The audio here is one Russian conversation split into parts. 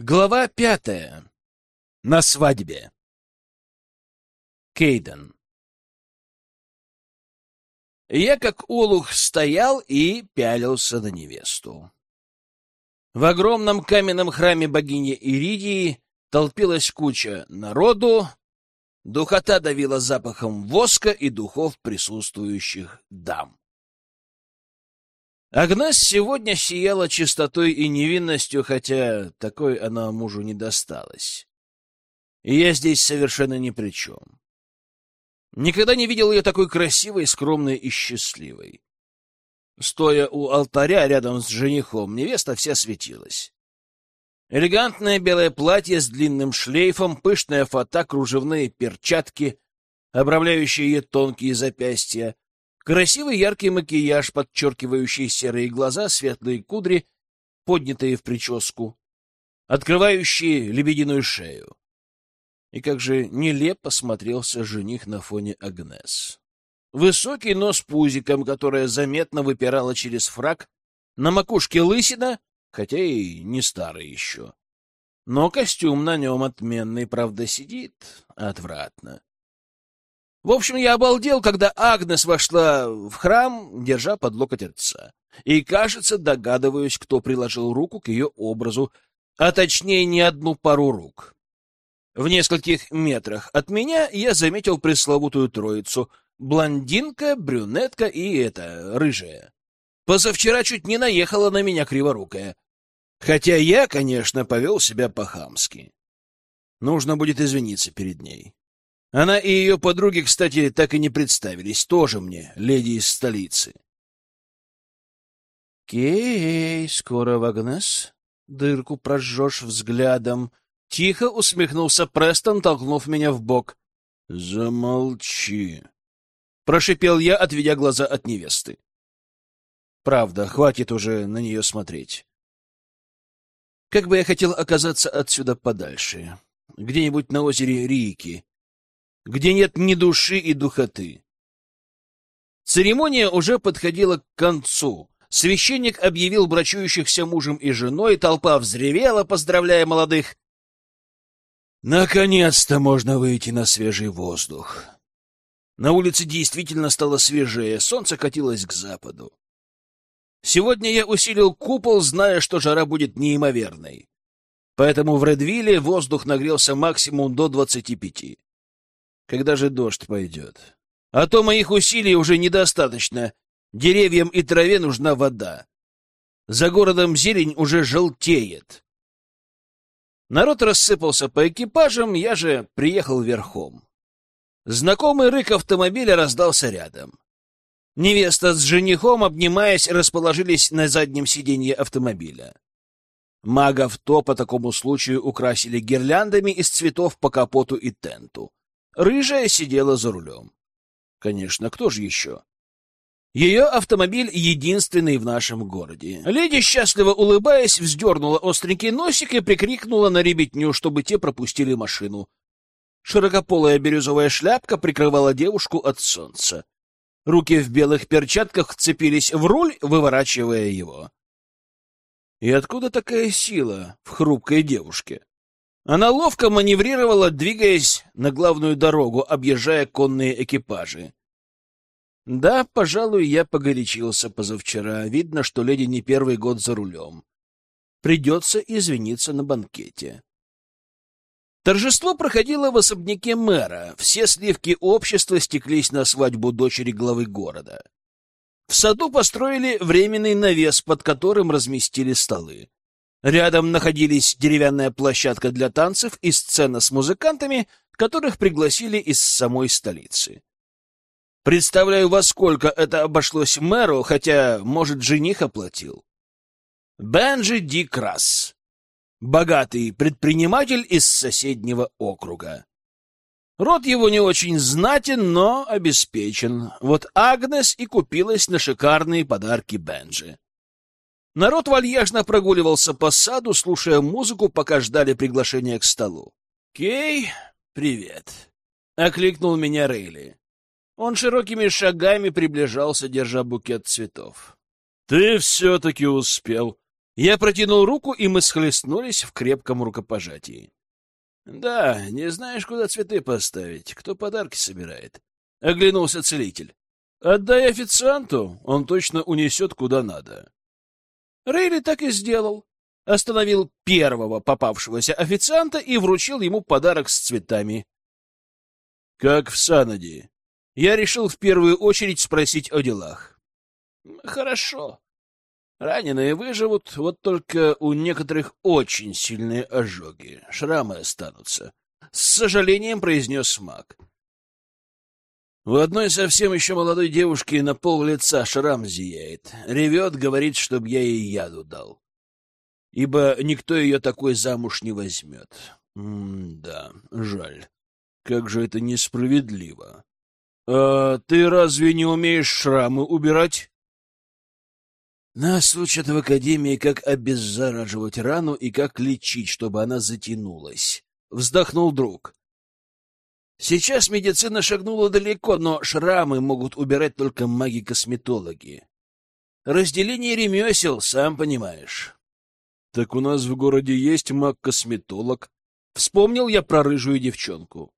Глава пятая. На свадьбе. Кейден. Я, как олух, стоял и пялился на невесту. В огромном каменном храме богини Иридии толпилась куча народу, духота давила запахом воска и духов присутствующих дам. Агнес сегодня сияла чистотой и невинностью, хотя такой она мужу не досталась. И я здесь совершенно ни при чем. Никогда не видел ее такой красивой, скромной и счастливой. Стоя у алтаря рядом с женихом, невеста вся светилась. Элегантное белое платье с длинным шлейфом, пышная фата, кружевные перчатки, обрамляющие ее тонкие запястья, Красивый яркий макияж, подчеркивающий серые глаза, светлые кудри, поднятые в прическу, открывающие лебединую шею. И как же нелепо смотрелся жених на фоне Агнес. Высокий нос пузиком, которая заметно выпирала через фраг, на макушке лысина, хотя и не старый еще. Но костюм на нем отменный, правда, сидит отвратно. В общем, я обалдел, когда Агнес вошла в храм, держа под локоть отца. И, кажется, догадываюсь, кто приложил руку к ее образу, а точнее не одну пару рук. В нескольких метрах от меня я заметил пресловутую троицу — блондинка, брюнетка и эта, рыжая. Позавчера чуть не наехала на меня криворукая. Хотя я, конечно, повел себя по-хамски. Нужно будет извиниться перед ней. Она и ее подруги, кстати, так и не представились, тоже мне, леди из столицы. «Кей, скоро в Агнес дырку прожжешь взглядом», — тихо усмехнулся Престон, толкнув меня в бок. «Замолчи», — прошипел я, отведя глаза от невесты. «Правда, хватит уже на нее смотреть. Как бы я хотел оказаться отсюда подальше, где-нибудь на озере Рики, где нет ни души и духоты. Церемония уже подходила к концу. Священник объявил брачующихся мужем и женой, толпа взревела, поздравляя молодых. Наконец-то можно выйти на свежий воздух. На улице действительно стало свежее, солнце катилось к западу. Сегодня я усилил купол, зная, что жара будет неимоверной. Поэтому в Редвилле воздух нагрелся максимум до двадцати пяти. Когда же дождь пойдет? А то моих усилий уже недостаточно. Деревьям и траве нужна вода. За городом зелень уже желтеет. Народ рассыпался по экипажам, я же приехал верхом. Знакомый рык автомобиля раздался рядом. Невеста с женихом, обнимаясь, расположились на заднем сиденье автомобиля. Магов то по такому случаю украсили гирляндами из цветов по капоту и тенту. Рыжая сидела за рулем. Конечно, кто же еще? Ее автомобиль единственный в нашем городе. Леди, счастливо улыбаясь, вздернула остренький носик и прикрикнула на ребятню, чтобы те пропустили машину. Широкополая бирюзовая шляпка прикрывала девушку от солнца. Руки в белых перчатках вцепились в руль, выворачивая его. И откуда такая сила в хрупкой девушке? Она ловко маневрировала, двигаясь на главную дорогу, объезжая конные экипажи. Да, пожалуй, я погорячился позавчера. Видно, что леди не первый год за рулем. Придется извиниться на банкете. Торжество проходило в особняке мэра. Все сливки общества стеклись на свадьбу дочери главы города. В саду построили временный навес, под которым разместили столы. Рядом находились деревянная площадка для танцев и сцена с музыкантами, которых пригласили из самой столицы. Представляю, во сколько это обошлось мэру, хотя, может, жених оплатил. Бенджи Ди Крас. Богатый предприниматель из соседнего округа. Род его не очень знатен, но обеспечен. Вот Агнес и купилась на шикарные подарки Бенджи. Народ вальяжно прогуливался по саду, слушая музыку, пока ждали приглашения к столу. «Кей, привет!» — окликнул меня Рейли. Он широкими шагами приближался, держа букет цветов. «Ты все-таки успел!» Я протянул руку, и мы схлестнулись в крепком рукопожатии. Да, не знаешь, куда цветы поставить, кто подарки собирает. Оглянулся целитель. Отдай официанту, он точно унесет куда надо. Рейли так и сделал. Остановил первого попавшегося официанта и вручил ему подарок с цветами. Как в Санаде. Я решил в первую очередь спросить о делах. Хорошо. Раненые выживут, вот только у некоторых очень сильные ожоги, шрамы останутся. С сожалением произнес маг. У одной совсем еще молодой девушки на пол лица шрам зияет. Ревет, говорит, чтоб я ей яду дал. Ибо никто ее такой замуж не возьмет. М-да, жаль. Как же это несправедливо. А ты разве не умеешь шрамы убирать? Нас учат в академии, как обеззараживать рану и как лечить, чтобы она затянулась. Вздохнул друг. Сейчас медицина шагнула далеко, но шрамы могут убирать только маги-косметологи. Разделение ремесел, сам понимаешь. Так у нас в городе есть маг-косметолог. Вспомнил я про рыжую девчонку.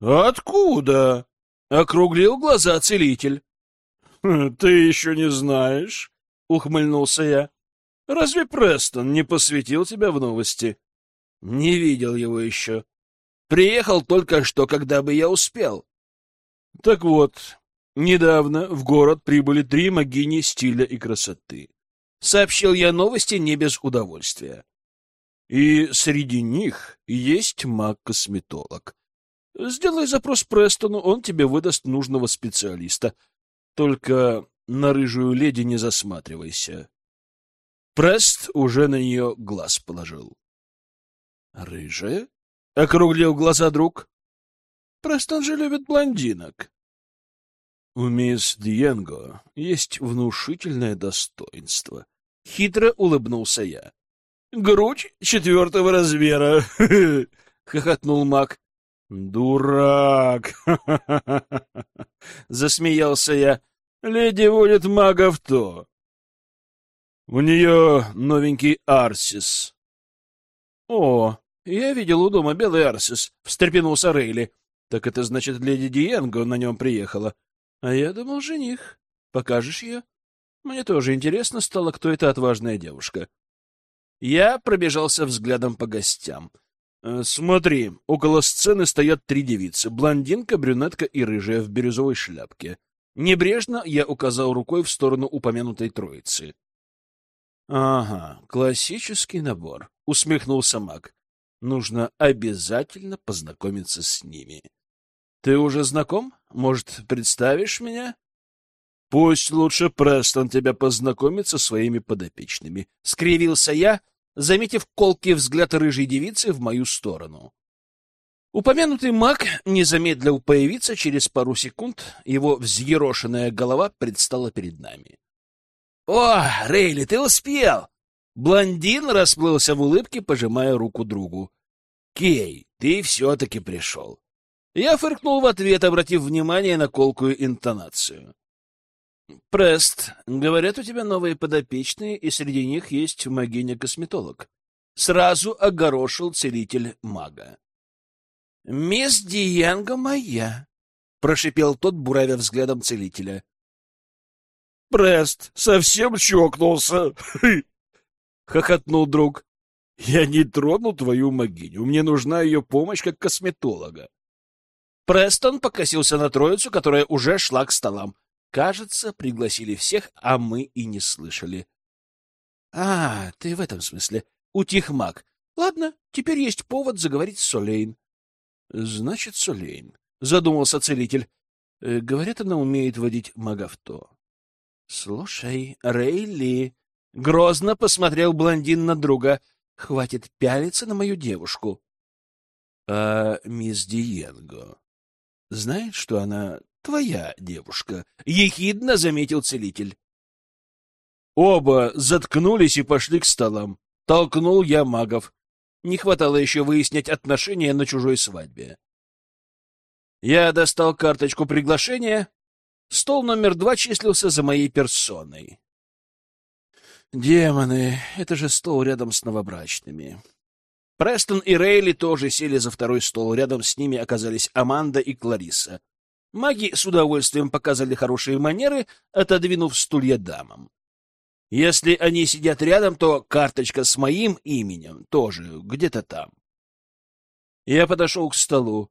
Откуда? Округлил глаза целитель. Ты еще не знаешь? — ухмыльнулся я. — Разве Престон не посвятил тебя в новости? — Не видел его еще. Приехал только что, когда бы я успел. — Так вот, недавно в город прибыли три могини стиля и красоты. Сообщил я новости не без удовольствия. И среди них есть маг-косметолог. Сделай запрос Престону, он тебе выдаст нужного специалиста. Только на рыжую леди не засматривайся. Прест уже на нее глаз положил. — Рыжая? — округлил глаза друг. — Престон же любит блондинок. У мисс Диенго есть внушительное достоинство. Хитро улыбнулся я. — Грудь четвертого размера! — хохотнул маг. — Дурак! — засмеялся я. Леди водит мага в то. У нее новенький Арсис. — О, я видел у дома белый Арсис, — встрепенулся Рейли. — Так это значит, леди Диенго на нем приехала. А я думал, жених. Покажешь ее? Мне тоже интересно стало, кто эта отважная девушка. Я пробежался взглядом по гостям. Э, смотри, около сцены стоят три девицы — блондинка, брюнетка и рыжая в бирюзовой шляпке. Небрежно я указал рукой в сторону упомянутой троицы. — Ага, классический набор, — усмехнулся маг. — Нужно обязательно познакомиться с ними. — Ты уже знаком? Может, представишь меня? — Пусть лучше Престон тебя познакомит со своими подопечными. Скривился я, заметив колкий взгляд рыжей девицы в мою сторону. Упомянутый маг не замедлил появиться, через пару секунд его взъерошенная голова предстала перед нами. — О, Рейли, ты успел! Блондин расплылся в улыбке, пожимая руку другу. — Кей, ты все-таки пришел. Я фыркнул в ответ, обратив внимание на колкую интонацию. — Прест, говорят, у тебя новые подопечные, и среди них есть магиня-косметолог. Сразу огорошил целитель мага. «Мисс Диенго моя», — прошипел тот, буравя взглядом целителя. «Прест совсем чокнулся!» — хохотнул друг. «Я не тронул твою могиню. Мне нужна ее помощь как косметолога». Престон покосился на троицу, которая уже шла к столам. Кажется, пригласили всех, а мы и не слышали. — А, ты в этом смысле. Утих маг. Ладно, теперь есть повод заговорить с Солейн. — Значит, Сулейн, — задумался целитель. Э, — Говорят, она умеет водить магавто. — Слушай, Рейли, — грозно посмотрел блондин на друга, — хватит пялиться на мою девушку. — А мисс Диенго знает, что она твоя девушка? — ехидно заметил целитель. Оба заткнулись и пошли к столам. Толкнул я магов. Не хватало еще выяснять отношения на чужой свадьбе. Я достал карточку приглашения. Стол номер два числился за моей персоной. Демоны, это же стол рядом с новобрачными. Престон и Рейли тоже сели за второй стол. Рядом с ними оказались Аманда и Клариса. Маги с удовольствием показали хорошие манеры, отодвинув стулья дамам. Если они сидят рядом, то карточка с моим именем тоже где-то там. Я подошел к столу.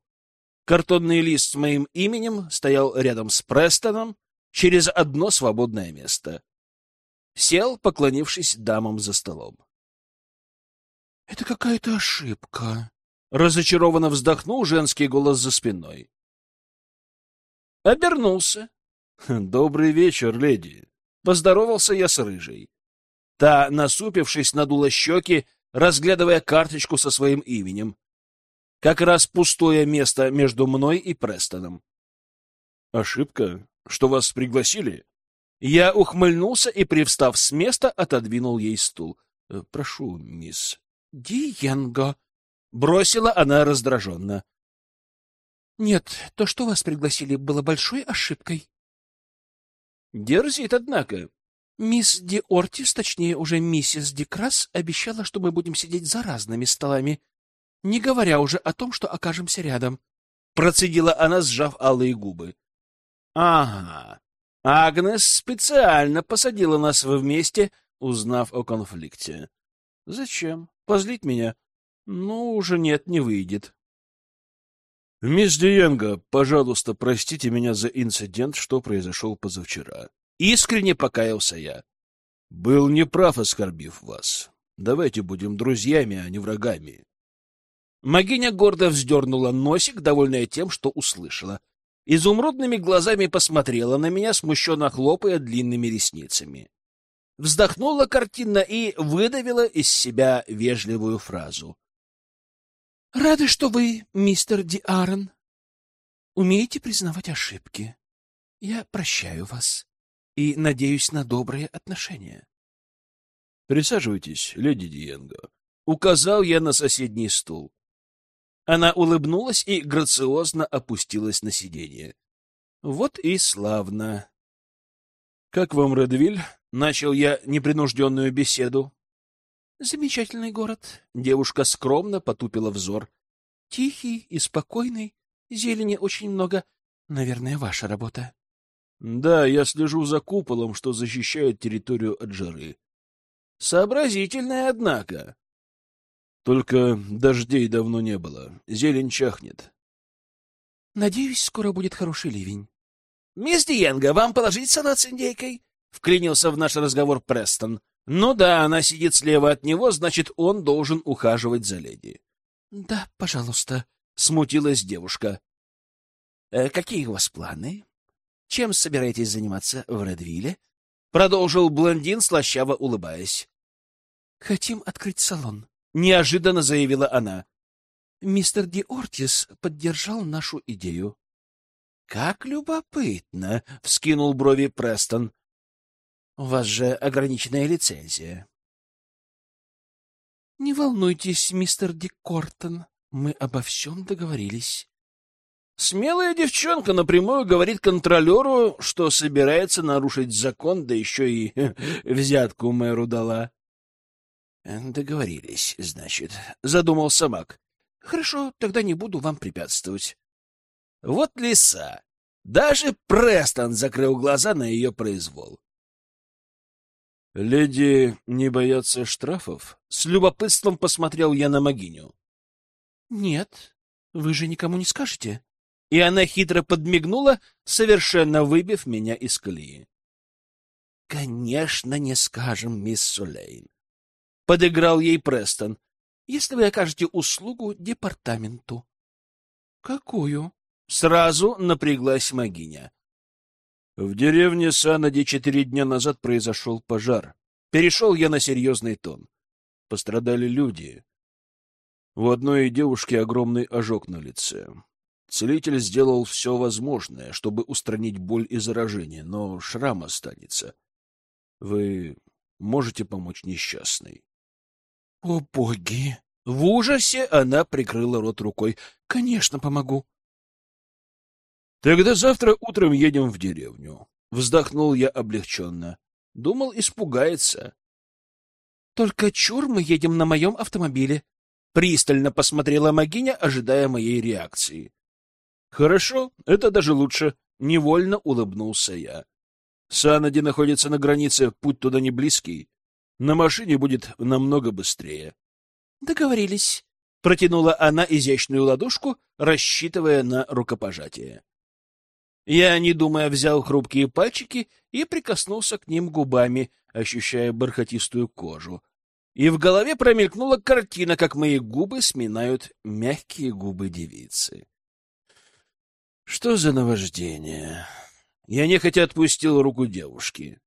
Картонный лист с моим именем стоял рядом с Престоном через одно свободное место. Сел, поклонившись дамам за столом. — Это какая-то ошибка. Разочарованно вздохнул женский голос за спиной. Обернулся. — Добрый вечер, леди. Поздоровался я с рыжей. Та, насупившись, надула щеки, разглядывая карточку со своим именем. Как раз пустое место между мной и Престоном. — Ошибка? Что вас пригласили? Я ухмыльнулся и, привстав с места, отодвинул ей стул. «Э, — Прошу, мисс. — Диенго! — бросила она раздраженно. — Нет, то, что вас пригласили, было большой ошибкой. — Дерзит, однако. Мисс Ди Ортис, точнее уже миссис Ди Крас, обещала, что мы будем сидеть за разными столами, не говоря уже о том, что окажемся рядом. Процедила она, сжав алые губы. — Ага, Агнес специально посадила нас вместе, узнав о конфликте. Зачем? Позлить меня? Ну, уже нет, не выйдет. Мисс Диенго, пожалуйста, простите меня за инцидент, что произошел позавчера. Искренне покаялся я. Был неправ, оскорбив вас. Давайте будем друзьями, а не врагами. Магиня гордо вздернула носик, довольная тем, что услышала изумрудными глазами посмотрела на меня, смущенно хлопая длинными ресницами. Вздохнула картинно и выдавила из себя вежливую фразу. — Рады, что вы, мистер Ди Аарон, умеете признавать ошибки. Я прощаю вас и надеюсь на добрые отношения. — Присаживайтесь, леди Диенго. Указал я на соседний стул. Она улыбнулась и грациозно опустилась на сиденье. Вот и славно. Как вам Редвиль? Начал я непринужденную беседу. Замечательный город. Девушка скромно потупила взор. Тихий и спокойный. Зелени очень много. Наверное, ваша работа. Да, я слежу за куполом, что защищает территорию от жары. Сообразительная, однако. Только дождей давно не было. Зелень чахнет. Надеюсь, скоро будет хороший ливень. Мисс Диенго, вам положить салат с индейкой? Вклинился в наш разговор Престон. Ну да, она сидит слева от него, значит, он должен ухаживать за леди. Да, пожалуйста, смутилась девушка. Э, какие у вас планы? Чем собираетесь заниматься в Редвилле? Продолжил блондин, слащаво улыбаясь. Хотим открыть салон неожиданно заявила она. Мистер Ди Ортис поддержал нашу идею. Как любопытно, вскинул брови Престон. У вас же ограниченная лицензия. Не волнуйтесь, мистер Ди Кортон, мы обо всем договорились. Смелая девчонка напрямую говорит контролеру, что собирается нарушить закон, да еще и взятку мэру дала. Договорились, значит, задумался Мак. Хорошо, тогда не буду вам препятствовать. Вот лиса. Даже Престон закрыл глаза на ее произвол. Леди не боятся штрафов? С любопытством посмотрел я на Магиню. Нет, вы же никому не скажете. И она хитро подмигнула, совершенно выбив меня из колеи. Конечно, не скажем, мисс Сулейн подыграл ей Престон. Если вы окажете услугу департаменту. Какую? Сразу напряглась Магиня. В деревне Санади четыре дня назад произошел пожар. Перешел я на серьезный тон. Пострадали люди. У одной девушки огромный ожог на лице. Целитель сделал все возможное, чтобы устранить боль и заражение, но шрам останется. Вы можете помочь несчастной? О, боги! В ужасе она прикрыла рот рукой. Конечно, помогу. Тогда завтра утром едем в деревню. Вздохнул я облегченно. Думал, испугается. Только чур мы едем на моем автомобиле. Пристально посмотрела Магиня, ожидая моей реакции. Хорошо, это даже лучше. Невольно улыбнулся я. Санади находится на границе, путь туда не близкий. На машине будет намного быстрее. Договорились. Протянула она изящную ладошку, рассчитывая на рукопожатие. Я, не думая, взял хрупкие пальчики и прикоснулся к ним губами, ощущая бархатистую кожу. И в голове промелькнула картина, как мои губы сминают мягкие губы девицы. Что за наваждение? Я нехотя отпустил руку девушки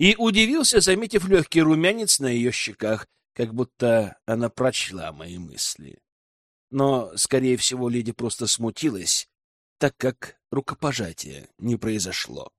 и удивился, заметив легкий румянец на ее щеках, как будто она прочла мои мысли. Но, скорее всего, леди просто смутилась, так как рукопожатия не произошло.